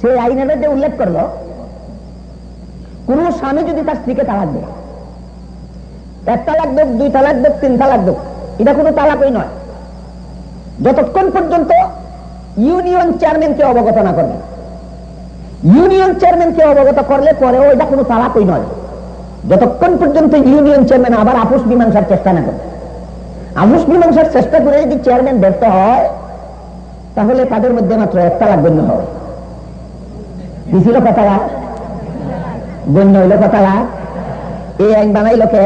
সেই আইনের যে উল্লেখ করল, কোন স্বামী যদি তার স্ত্রীকে তালাক দেয়, এক তালাক দেব দুই তালাক দেব তিন তালাক দেব এটা কোনো তালাকই নয়। যতক্ষণ পর্যন্ত ইউনিয়ন চেয়ারম্যানকে অবগত না করবে ইউনিয়ন চেয়ারম্যানকে অবগত করলে পরেও এটা কোনো তালাকই নয়। যতক্ষণ পর্যন্ত ইউনিয়ন চেয়ারম্যান আবার আপোষ মীমাংসার চেষ্টা না করবে আপোষ মীমাংসার চেষ্টা করে যদি চেয়ারম্যান ব্যর্থ হয়, তাহলে তাদের মধ্যে মাত্র এক তালাক গণ্য হবে। দিছিল কথা গণ্য হইল কথা এই আইন বানাইল কে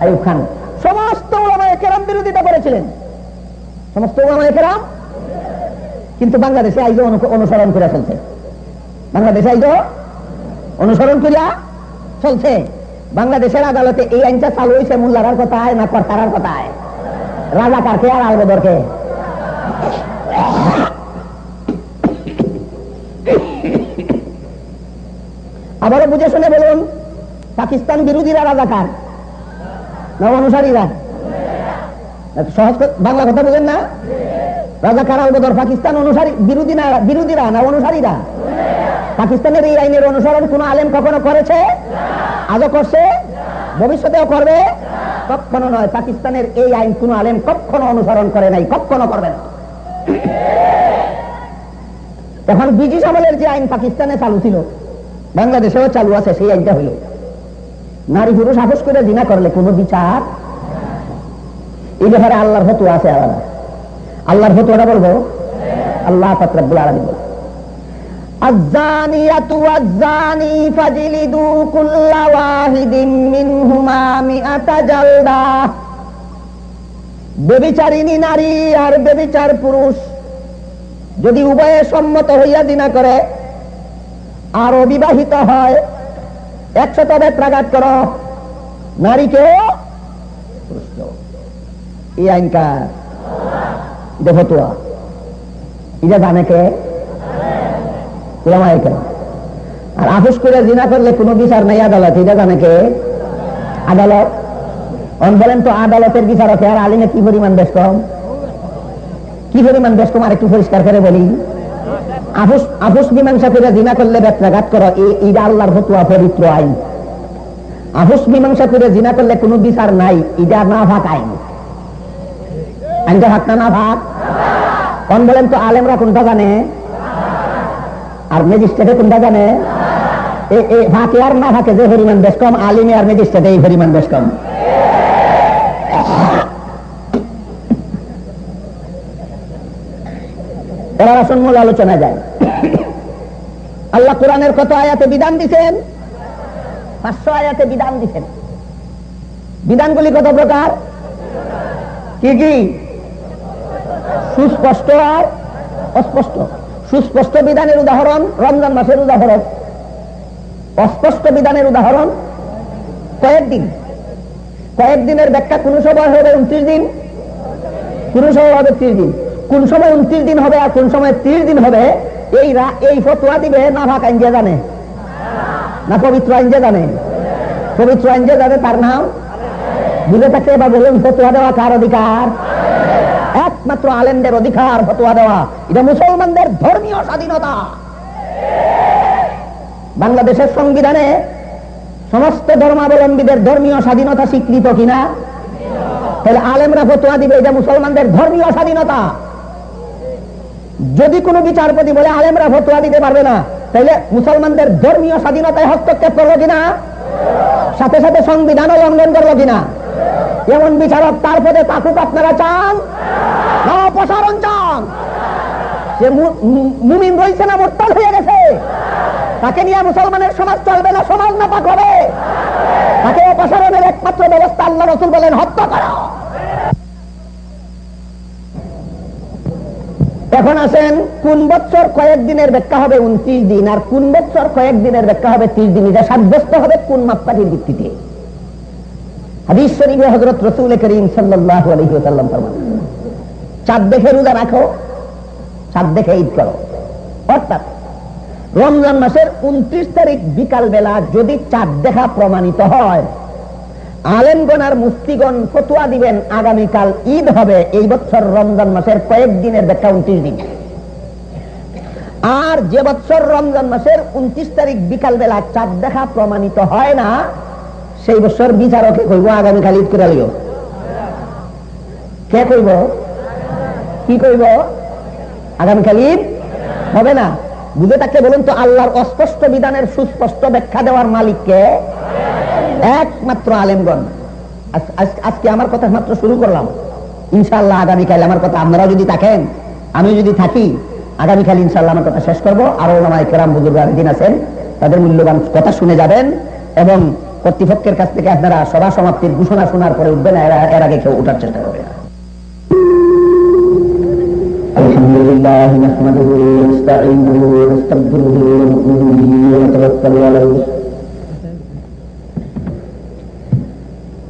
আইব খান সমস্ত ওলামায় কেরাম বিরোধিতা করেছিলেন সমস্ত ওলামায় কেরাম কিন্তু বাংলাদেশে আইজ অনুসরণ করে চলছে বাংলাদেশে আইজ অনুসরণ করিয়া চলছে বাংলাদেশের আদালতে এই আইনটা চালু হয়েছে মোল্লারার কথায় না কর্তারার কথায় রাজা কারকে আর আলবদরকে আবারও বুঝে শুনে বলুন, পাকিস্তান বিরোধীরা রাজাকার না অনুসারীরা। সহজ বাংলা কথা বলেন না? রাজাকার আলবদর পাকিস্তান অনুসারী বিরোধী না বিরোধীরা না অনুসারীরা। পাকিস্তানের এই আইনের অনুসরণ কোন আলেম কখনো করেছে? আজও করছে? ভবিষ্যতেও করবে? কখনো নয়, পাকিস্তানের এই আইন কোন আলেম কখনো অনুসরণ করে নাই, কখনো করবে না। এখন ব্রিটিশ আমলের যে আইন পাকিস্তানে চালু ছিল বাংলাদেশেও চালু আছে সেই আইনটা হইল নারী পুরুষ আপোষ করে জিনা করলে কোনো বিচার এই ব্যাপারে আল্লাহর ফতুয়া আছে আলাদা আল্লাহর ফতুয়াটা বলবো আল্লাহ ফাকরাবুল আলমী বলবো الزانية والزاني فاجلدوا كل واحد منهما مئة جلدة বেবিচারিণী নারী আর বেবিচার পুরুষ যদি উভয়ে সম্মত হইয়া দিনা করে আর অবিবাহিত হয়। একশত বেত্রাঘাত কর। নারীকেও এই আইনকার দেখো তো এটা জানে কে? আর আফুস করে জিনা করলে কোনো বিচার নাই আদালত। এটা জানে কে? আদালত। বলেন তো আদালতের বিচার আছে আর আলিমে কি পরিমাণ বেশ কম? কি পরিমাণ বেশ কম? আর একটু পরিষ্কার করে বলি। আফুস মীমাংসা করে জিনা করলে ব্যত্রাঘাত করো এইটা আল্লাহর ফতুয়া পবিত্র আইন। আফুস মীমাংসা করে জিনা করলে কোনো বিচার নাই এটা না ভাগ আইন। আইনটা না ভাগ কন বলেন তো আলেমরা কোনটা জানে? আর ম্যাজিস্ট্রেটে কোনটা জানে? ফাঁকে আর না ফাঁকে যে পরিমাণ বেশ কম, আলিমে আর ম্যাজিস্ট্রেটে এই পরিমাণ বেশ কম। এবার আসন মূল আলোচনা যায়। আল্লাহ কোরআনের কত আয়াতে বিধান দিচ্ছেন পাঁচশো আয়াতে বিধান দিচ্ছেন বিধানগুলি কত প্রকার? কি কি? সুস্পষ্ট আর অস্পষ্ট। সুস্পষ্ট বিধানের উদাহরণ রমজান মাসের উদাহরণ। অস্পষ্ট বিধানের উদাহরণ কয়েকদিন কয়েকদিনের ব্যাখ্যা কোন সময় হবে উনত্রিশ দিন? কোন সময় হবে ত্রিশ দিন। কোন সময় উনত্রিশ দিন হবে আর কোন সময় ত্রিশ দিন হবে, এই এই ফতুয়া দিবে না ভাগ আইন জানে। না পবিত্র আইন জানে। পবিত্র আইন জানে তার নাম? বুঝে থাকতে বা বলুন, ফতুয়া দেওয়া কার অধিকার? একমাত্র আলেমদের অধিকার ফতুয়া দেওয়া। এটা মুসলমানদের ধর্মীয় স্বাধীনতা। বাংলাদেশের সংবিধানে সমস্ত ধর্মাবলম্বীদের ধর্মীয় স্বাধীনতা স্বীকৃত কিনা? তাহলে আলেমরা ফতুয়া দিবে, এটা মুসলমানদের ধর্মীয় স্বাধীনতা। যদি কোনো বিচারপতি বলে, আলেমরা ফতুয়া দিতে পারবে না তাহলে মুসলমানদের ধর্মীয় স্বাধীনতায় হস্তক্ষেপ করব কিনা? সাথে সাথে সংবিধানও লঙ্ঘন করব কিনা? এমন বিচারক তার পদে তাকুক আপনারা চান? অপসারণ চান? সে মুমিন রয়েছে না মোরতাল হয়ে গেছে। তাকে নিয়ে মুসলমানের সমাজ চলবে না, সমাজ না পাক হবে। তাকে অপসারণের একমাত্র ব্যবস্থা আল্লাহ রসুল বলেন, হত্যা করা। এখন আসেন, কোন বছর কয়েকদিনের ব্যাখ্যা হবে উনত্রিশ দিন, আর কোন বছর কয়েকদিনের ব্যাখ্যা হবে ত্রিশ দিন, এটা সাব্যস্ত হবে কোন মাপকাঠির ভিত্তিতে? হাদিস শরীফে হজরত রসুল করিম চাঁদ দেখে রোজা রাখো, চাঁদ দেখে ঈদ করো। অর্থাৎ, রমজান মাসের উনত্রিশ তারিখ বিকাল বেলা যদি চাঁদ দেখা প্রমাণিত হয় আলেমগণ আর মুফতিগণ ফতুয়া দিবেন, আগামীকাল ঈদ হবে। এই বছর রমজান মাসের কয়েক দিনের ব্যাখ্যা উনত্রিশ দিন। আর যে বছর রমজান মাসের উনত্রিশ তারিখ বিকাল বেলা চাঁদ দেখা প্রমাণিত হয় না, সেই বছর বিচারকে কইব, আগামীকাল ঈদ করে লিও কে কইব? কি কইব? আগামীকাল ঈদ হবে না। বুঝে তাকে বলুন তো, আল্লাহর অস্পষ্ট বিধানের সুস্পষ্ট ব্যাখ্যা দেওয়ার মালিককে একমাত্র আলেমগণ আজ- আজ- আজকে আমার কথা মাত্র শুরু করলাম ইনশাল্লাহ আগামীকাল আমার কথা আপনারা যদি থাকেন আমি যদি থাকি আগামীকাল ইনশাল্লাহ আমার কথা শেষ করবো আরো ওলামায় কেরাম বুজুর্গ দিন আছেন তাদের মূল্যবান কথা শুনে যাবেন এবং কর্তৃপক্ষের কাছ থেকে আপনারা সভা সমাপ্তির ঘোষণা শোনার পরে উঠবেন এর এর আগে কেউ উঠার চেষ্টা করবে না الحمد لله نحمده ونستعينه ونستغفره ونؤمن به ونتوكل عليه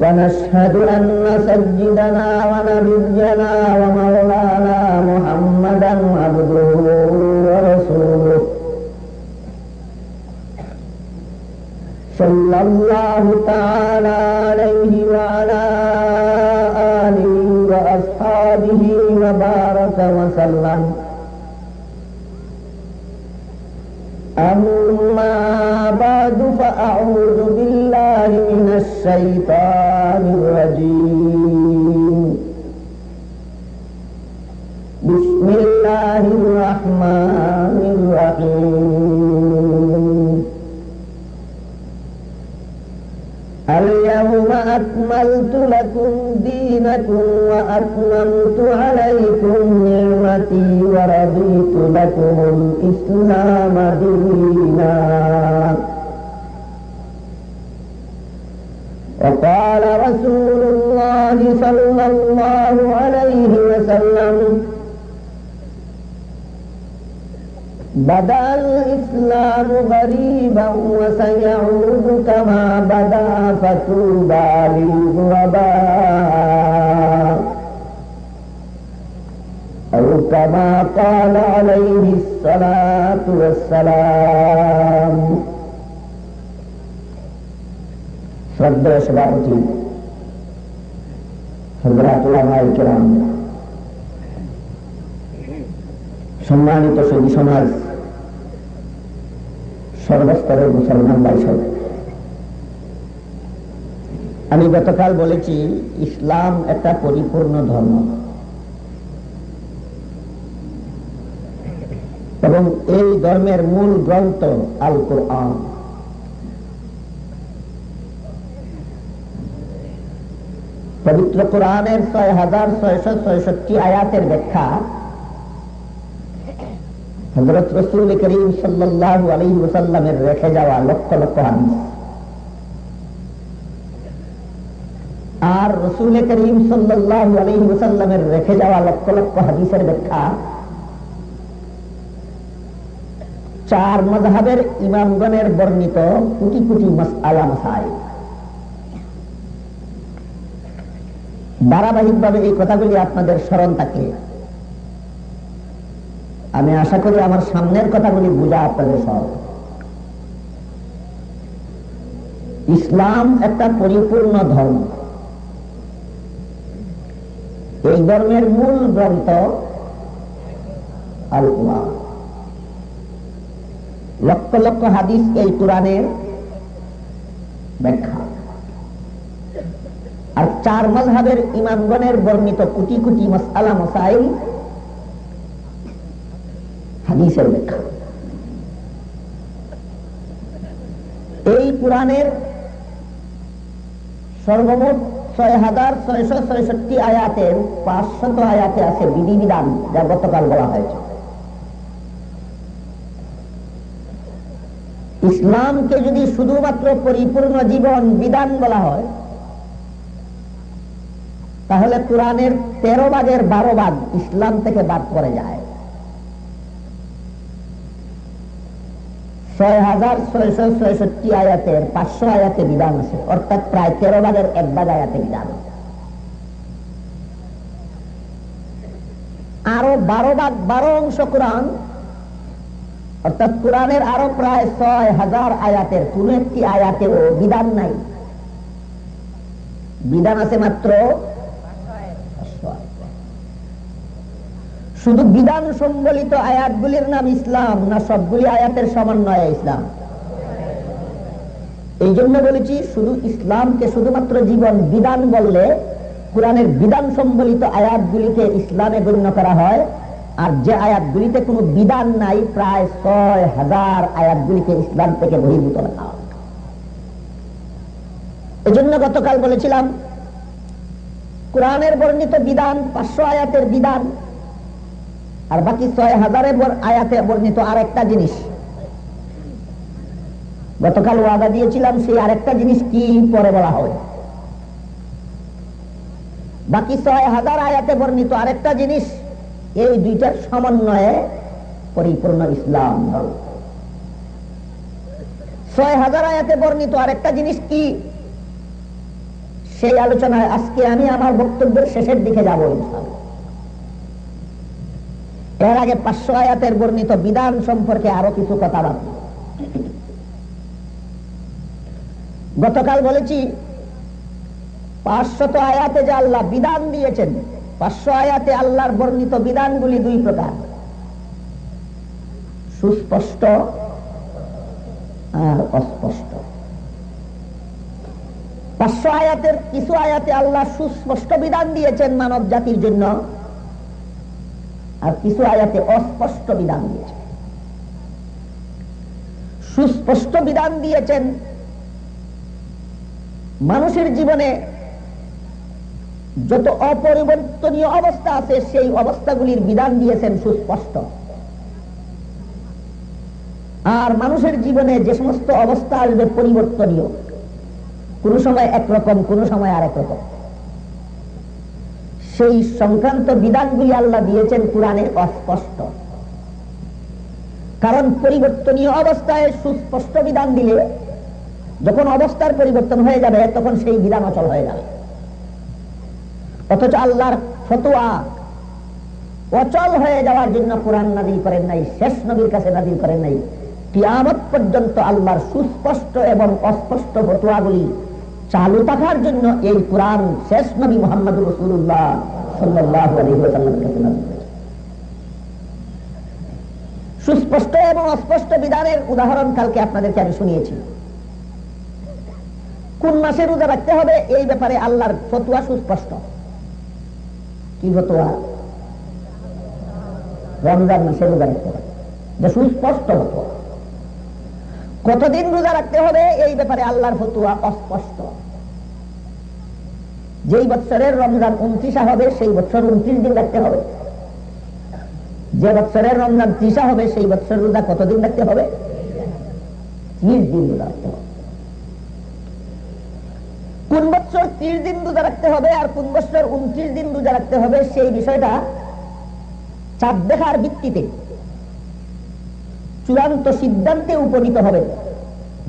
ونشهد أن سيدنا ونبينا ومولانا محمدا عبده ورسوله. صلى الله تعالى عليه وعلى آله وأصحابه وبارك وسلم. أما بعد فأعوذ بالله من الشيطان الرحمن الرحيم. اليوم أكملت لكم دينكم وأتممت عليكم نعمتي ورضيت لكم الإسلام دينا. وقال رسول الله صلى الله عليه وسلم بدا الاسلام غريبا وسيعود كما بدا فتوبى للغرباء او كما قال عليه الصلاه والسلام. صدر سباحتي حضرات علماء الكرام. سمانت سيدي سماج সর্বস্তরের মুসলমান বাইসব আমি গতকাল বলেছি, ইসলাম একটা পরিপূর্ণ ধর্ম। এবং এই ধর্মের মূল গ্রন্থ আল কোরআন পবিত্র কোরআনের ছয় হাজার ছয়শো ছয়ষট্টি আয়াতের ব্যাখ্যা হজরত রসুল করিম সাল্লাহ আলী ওসাল্লামের রেখে যাওয়া লক্ষ লক্ষ হাদিস। আর রসুল করিম সাল্লাহ আলী ওসাল্লামের রেখে যাওয়া লক্ষ লক্ষ হাদিসের ব্যাখ্যা। চার মজাহের ইমামগণের বর্ণিত কোটি কোটি মাসআলা মাসাইল ধারাবাহিকভাবে এই কথাগুলি আপনাদের স্মরণ থাকে। আমি আশা করি আমার সামনের কথাগুলি বোঝা আপনাদের সহজ ইসলাম একটা পরিপূর্ণ ধর্ম। এই ধর্মের মূল গ্রন্থ আল কোরআন লক্ষ লক্ষ হাদিস এই কোরআনের ব্যাখ্যা। আর চার মজহাবের ইমামগণের বর্ণিত কোটি কোটি মশালা মশাইল হাদিসের ব্যাখ্যা। এই কোরআনের সর্বমোট ছয় হাজার ছয়শো ছয়ষট্টি আয়াতের পাঁচশত আয়াতে আছে বিধিবিধান যা গতকাল বলা হয়েছে। ইসলামকে যদি শুধুমাত্র পরিপূর্ণ জীবন বিধান বলা হয়, তাহলে কোরআনের তেরো ভাগের বারো ভাগ ইসলাম থেকে বাদ করে যায়। ছয় হাজার ছয়শো ছয়ষট্টি আয়াতের পাঁচশো আয়াতে বিধান আছে। অর্থাৎ প্রায় তেরো ভাগের এক ভাগ আয়াতে বিধান আছে। আরও বারো ভাগ, বারো অংশ কোরআন। অর্থাৎ কোরআনের আরও প্রায় ছয় হাজার আয়াতের কোন একটি আয়াতেও বিধান নাই। বিধান আছে মাত্র শুধু বিধান সম্বলিত আয়াতগুলির নাম ইসলাম না সবগুলি আয়াতের সমন্বয়ে ইসলাম। এই জন্য বলেছি, শুধু ইসলামকে শুধুমাত্র জীবন বিধান বললে কোরআনের বিধান সম্বলিত আয়াতগুলিকে ইসলামে গণ্য করা হয়। আর যে আয়াতগুলিতে কোনো বিধান নাই, প্রায় ছয় হাজার আয়াতগুলিকে ইসলাম থেকে বহির্ভূত রাখা হয়। এজন্য গতকাল বলেছিলাম, কোরআনের বর্ণিত বিধান, পাঁচশো আয়াতের বিধান আর বাকি ছয় হাজারের আয়াতে বর্ণিত আরেকটা জিনিস। গতকাল ওয়াদা দিয়েছিলাম সেই আরেকটা জিনিস কি পরে বলা হবে। বাকি ছয় হাজার আয়াতে বর্ণিত আরেকটা জিনিস, এই দুইটার সমন্বয়ে পরিপূর্ণ ইসলাম। ছয় হাজার আয়াতে বর্ণিত আরেকটা জিনিস কি? সেই আলোচনায় আজকে আমি আমার বক্তব্যের শেষের দিকে যাব এর আগে পাঁচশো আয়াতের বর্ণিত বিধান সম্পর্কে আরও কিছু কথা বাদ। গতকাল বলেছি, পাঁচশত আয়াতে যে আল্লাহ বিধান দিয়েছেন, পাঁচশো আয়াতে আল্লাহর বর্ণিত বিধানগুলি দুই প্রকার। সুস্পষ্ট আর অস্পষ্ট। পাঁচশো আয়াতের কিছু আয়াতে আল্লাহ সুস্পষ্ট বিধান দিয়েছেন মানব জাতির জন্য। আর কিছু আয়াতে অস্পষ্ট বিধান দিয়েছেন সুস্পষ্ট বিধান দিয়েছেন। মানুষের জীবনে যত অপরিবর্তনীয় অবস্থা আছে, সেই অবস্থাগুলির বিধান দিয়েছেন সুস্পষ্ট। আর মানুষের জীবনে যে সমস্ত অবস্থা আসবে পরিবর্তনীয়, কোন সময় একরকম, কোন সময় আরেক রকম। সেই সংক্রান্ত বিধানগুলি আল্লাহ দিয়েছেন কোরআনে অস্পষ্ট। কারণ পরিবর্তনীয় অবস্থায় সুস্পষ্ট বিধান দিলে যখন অবস্থার পরিবর্তন হয়ে যাবে, তখন সেই বিধান অচল হয়ে যাবে। অথচ আল্লাহর ফতুয়া অচল হয়ে যাওয়ার জন্য কোরআন নাদিল করেন নাই, শেষ নবীর কাছে নাদিল করেন নাই। কিয়ামত পর্যন্ত আল্লাহর সুস্পষ্ট এবং অস্পষ্ট ফতুয়াগুলি চালু থাকার জন্য এই কোরআন শেষ নবী মোহাম্মদ রসুল্লাহ সাল্লাহ সুস্পষ্ট এবং অস্পষ্ট বিধানের উদাহরণ কালকে আপনাদেরকে আমি শুনিয়েছি। কোন মাসে রোজা রাখতে হবে এই ব্যাপারে আল্লাহর ফতুয়া সুস্পষ্ট। কি ফতুয়া? রমজান মাসে রোজা রাখতে হবে। যে সুস্পষ্ট ফতুয়া। কতদিন রোজা রাখতে হবে? এই ব্যাপারে আল্লাহর ফতুয়া অস্পষ্ট। যেই বৎসরের রমজান উনত্রিশা হবে, সেই বছর উনত্রিশ দিন রাখতে হবে। যে বৎসরের রমজান ত্রিশা হবে, সেই বৎসর রোজা কতদিন রাখতে হবে? ত্রিশ দিন রোজা রাখতে হবে। কোন বছর ত্রিশ দিন রোজা রাখতে হবে আর কোন বছর উনত্রিশ দিন রোজা রাখতে হবে, সেই বিষয়টা চাঁদ দেখার ভিত্তিতে চূড়ান্ত সিদ্ধান্তে উপনীত হবে।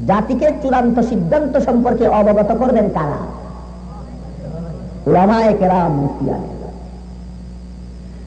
জাতিকে চূড়ান্ত সিদ্ধান্ত সম্পর্কে অবগত করবেন কারা? ওলামায় কেরাম মুফতিয়ানে